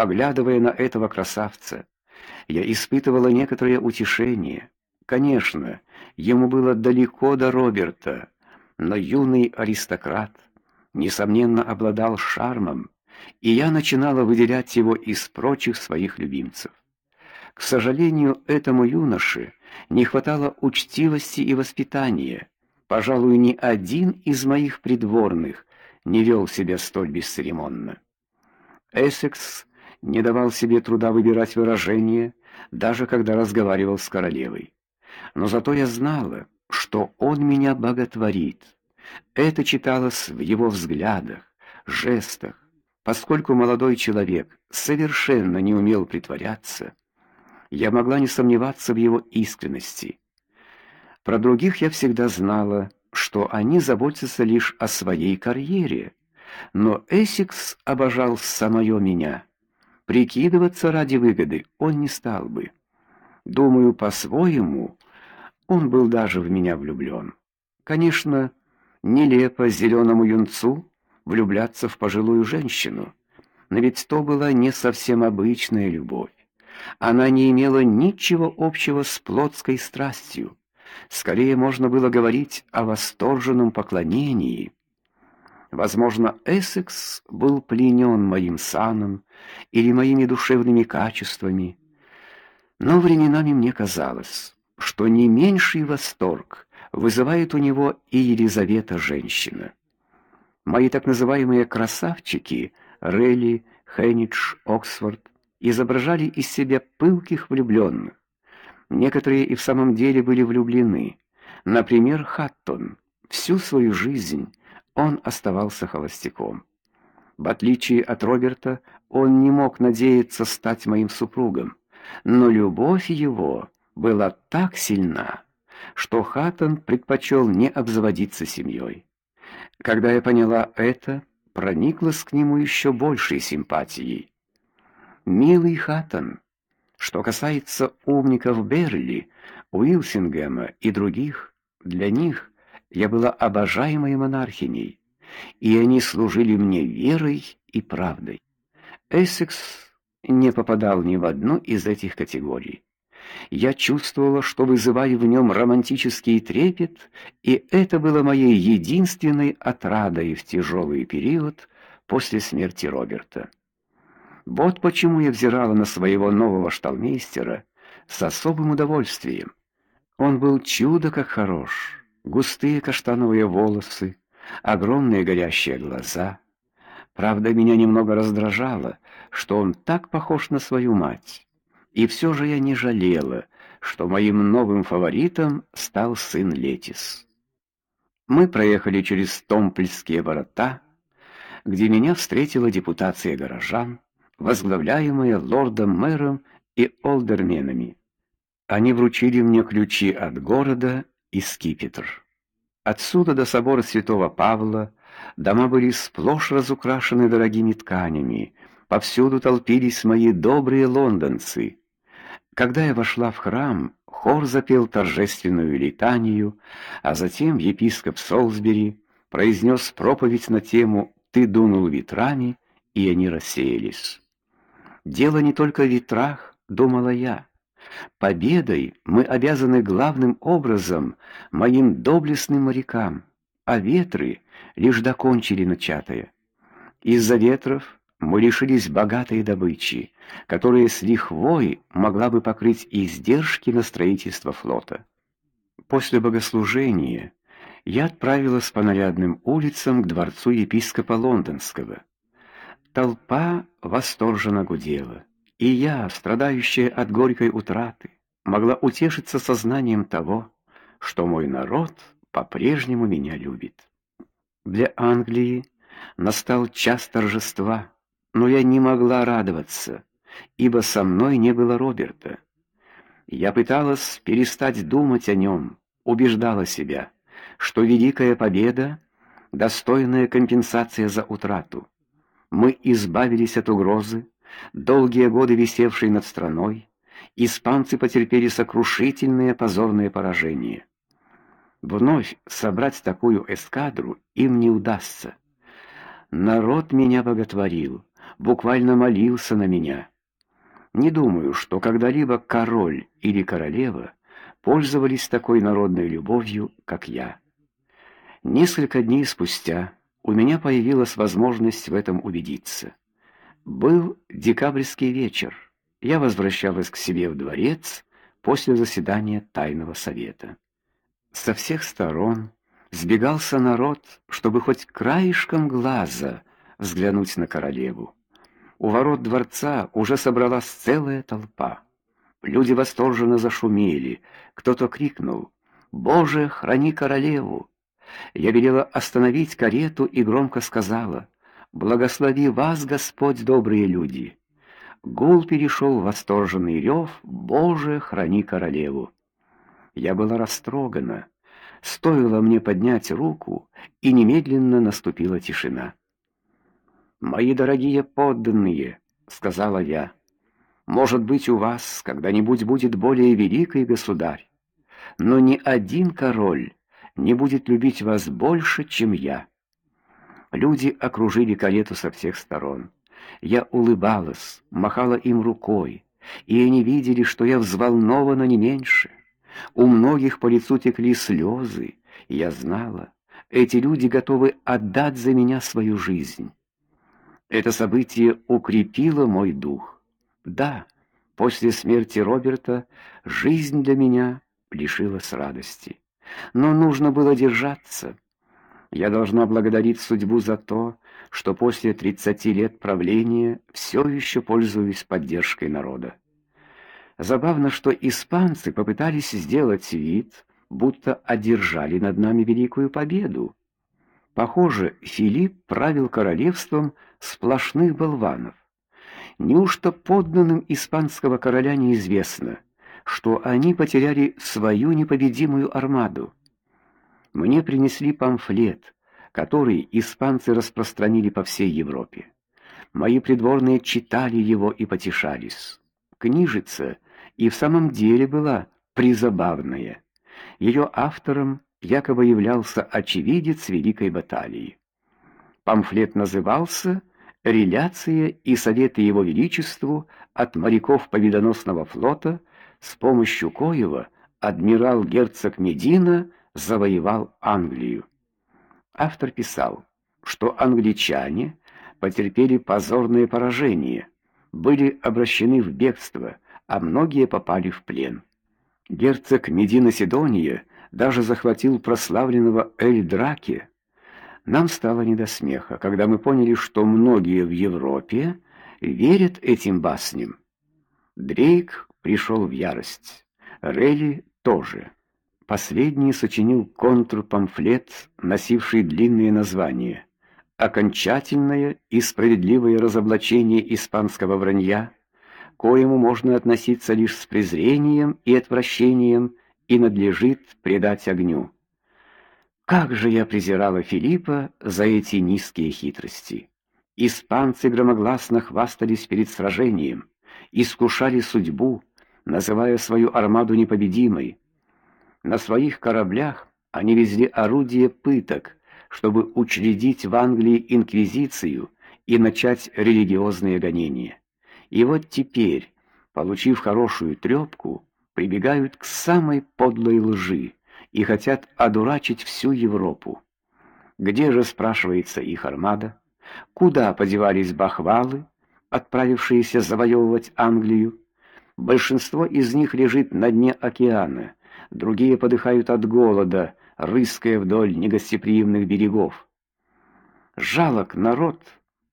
Поглядывая на этого красавца, я испытывала некоторое утешение. Конечно, ему было далеко до Роберта, но юный аристократ несомненно обладал шармом, и я начинала выделять его из прочих своих любимцев. К сожалению, этому юноше не хватало учтивости и воспитания. Пожалуй, ни один из моих придворных не вел себя столь бесцеремонно. Эссекс не давал себе труда выбирать выражения, даже когда разговаривал с королевой. Но зато я знала, что он меня боготворит. Это читалось в его взглядах, жестах. Поскольку молодой человек совершенно не умел притворяться, я могла не сомневаться в его искренности. Про других я всегда знала, что они заботятся лишь о своей карьере, но Эссекс обожал самое меня. Прикидываться ради выгоды он не стал бы. Думаю, по-своему, он был даже в меня влюблен. Конечно, нелепо зеленому юнцу влюбляться в пожилую женщину, но ведь то была не совсем обычная любовь. Она не имела ничего общего с плотской страстью. Скорее можно было говорить о восторженном поклонении. Возможно, Эссекс был пленен моим саном или моими душевными качествами, но временами мне казалось, что не меньший восторг вызывает у него и Елизавета женщина. Мои так называемые красавчики Релли, Хеннидж, Оксфорд изображали из себя пылких влюбленных. Некоторые и в самом деле были влюблены. Например, Хаттон. Всю свою жизнь он оставался холостяком. В отличие от Роберта, он не мог надеяться стать моим супругом, но любовь его была так сильна, что Хаттон предпочел не обзаводиться семьей. Когда я поняла это, прониклась к нему еще большей симпатией. Милый Хаттон, что касается умников Берли, Уилсингема и других, для них я была обожаемой монархиней, и они служили мне верой и правдой. Эссекс не попадал ни в одну из этих категорий. Я чувствовала, что вызываю в нем романтический трепет, и это было моей единственной отрадой в тяжелый период после смерти Роберта. Вот почему я взирала на своего нового шталмейстера с особым удовольствием. Он был чудо как хорош. Густые каштановые волосы, огромные горящие глаза. Правда, меня немного раздражало, что он так похож на свою мать. И все же я не жалела, что моим новым фаворитом стал сын Летис. Мы проехали через Томпольские ворота, где меня встретила депутация горожан возглавляемая лордом-мэром и олдерменами. Они вручили мне ключи от города и скипетр. Отсюда до собора Святого Павла дома были сплошь разукрашены дорогими тканями, повсюду толпились мои добрые лондонцы. Когда я вошла в храм, хор запел торжественную литанию, а затем епископ Солсбери произнес проповедь на тему «Ты дунул ветрами», и они рассеялись. Дело не только в ветрах, думала я. Победой мы обязаны главным образом моим доблестным морякам, а ветры лишь докончили начатое. Из-за ветров мы лишились богатой добычи, которая с лихвой могла бы покрыть издержки на строительство флота. После богослужения я отправилась по нарядным улицам к дворцу епископа Лондонского. Толпа восторженно гудела, и я, страдающая от горькой утраты, могла утешиться сознанием того, что мой народ по-прежнему меня любит. Для Англии настал час торжества, но я не могла радоваться, ибо со мной не было Роберта. Я пыталась перестать думать о нем, убеждала себя, что великая победа достойная компенсация за утрату мы избавились от угрозы, долгие годы висевшей над страной. Испанцы потерпели сокрушительное позорное поражение. Вновь собрать такую эскадру им не удастся. Народ меня боготворил. буквально молился на меня. Не думаю, что когда-либо король или королева пользовались такой народной любовью, как я. Несколько дней спустя у меня появилась возможность в этом убедиться. Был декабрьский вечер. Я возвращалась к себе в дворец после заседания тайного совета. Со всех сторон сбегался народ, чтобы хоть краешком глаза взглянуть на королеву. У ворот дворца уже собралась целая толпа. Люди восторженно зашумели, кто-то крикнул: "Боже, храни королеву!" Я велела остановить карету и громко сказала: "Благослови вас, Господь, добрые люди!" Гул перешел в восторженный рев: "Боже, храни королеву!" Я была растрогана. Стоило мне поднять руку, и немедленно наступила тишина. Мои дорогие подданные, сказала я. Может быть, у вас когда-нибудь будет более великий государь, но ни один король не будет любить вас больше, чем я. Люди окружили карету со всех сторон. Я улыбалась, махала им рукой, и они видели, что я взволнована не меньше. У многих по лицу текли слезы, и я знала, эти люди готовы отдать за меня свою жизнь. Это событие укрепило мой дух. Да, после смерти Роберта жизнь для меня лишилась радости. Но нужно было держаться. Я должна благодарить судьбу за то, что после 30 лет правления все еще пользуюсь поддержкой народа. Забавно, что испанцы попытались сделать вид, будто одержали над нами великую победу. Похоже, Филипп правил королевством сплошных болванов. Неужто подданным испанского короля неизвестно, что они потеряли свою непобедимую армаду? Мне принесли памфлет, который испанцы распространили по всей Европе. Мои придворные читали его и потешались. Книжица и в самом деле была призабавная. Ее автором якобы являлся очевидец великой баталии. Памфлет назывался реляция и советы его величеству от моряков победоносного флота, с помощью коего адмирал герцог Медина завоевал Англию. Автор писал, что англичане потерпели позорное поражение, были обращены в бегство, а многие попали в плен. Герцог Медина Сидония даже захватил прославленного Эль-Драки, нам стало не до смеха, когда мы поняли, что многие в Европе верят этим басням. Дрейк пришел в ярость. Релли тоже. Последний сочинил контрпамфлет, носивший длинное название Окончательное и справедливое разоблачение испанского вранья, коему можно относиться лишь с презрением и отвращением и надлежит предать огню. Как же я презирала Филиппа за эти низкие хитрости. Испанцы громогласно хвастались перед сражением, искушали судьбу, называя свою армаду непобедимой. На своих кораблях они везли орудия пыток, чтобы учредить в Англии инквизицию и начать религиозные гонения. И вот теперь, получив хорошую трепку, прибегают к самой подлой лжи и хотят одурачить всю Европу. Где же, спрашивается, их армада? Куда подевались бахвалы, отправившиеся завоевывать Англию? Большинство из них лежит на дне океана, другие подыхают от голода, рыская вдоль негостеприимных берегов. Жалок народ,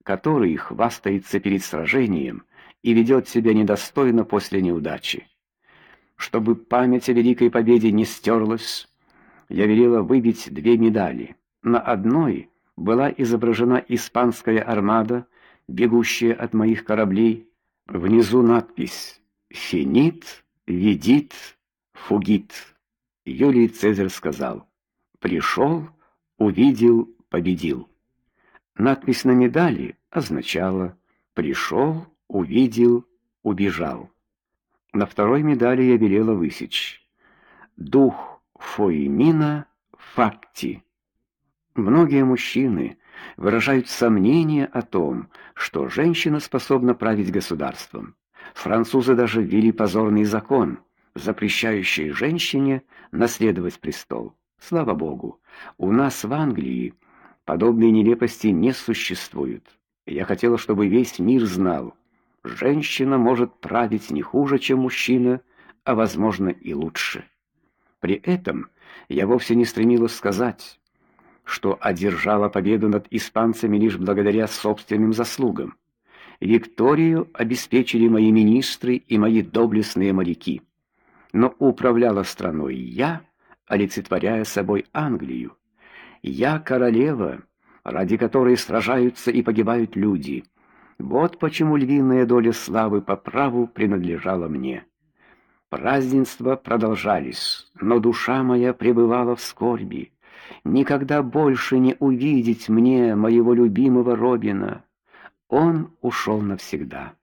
который хвастается перед сражением и ведет себя недостойно после неудачи. Чтобы память о великой победе не стерлась, я велела выбить две медали. На одной была изображена испанская армада, бегущая от моих кораблей. Внизу надпись: "Финит, видит, фугит". Юлий Цезарь сказал: «Пришел, увидел, победил". Надпись на медали означала: "Пришел, увидел, убежал". На второй медали я велела высечь дух Фоимина Факти. Многие мужчины выражают сомнения о том, что женщина способна править государством. Французы даже ввели позорный закон, запрещающий женщине наследовать престол. Слава богу, у нас в Англии подобные нелепости не существуют. Я хотела, чтобы весь мир знал, женщина может править не хуже, чем мужчина, а возможно и лучше. При этом я вовсе не стремилась сказать, что одержала победу над испанцами лишь благодаря собственным заслугам. Викторию обеспечили мои министры и мои доблестные моряки. Но управляла страной я, олицетворяя собой Англию. Я королева, ради которой сражаются и погибают люди. Вот почему львиная доля славы по праву принадлежала мне. Празднества продолжались, но душа моя пребывала в скорби. Никогда больше не увидеть мне моего любимого Робина. Он ушел навсегда.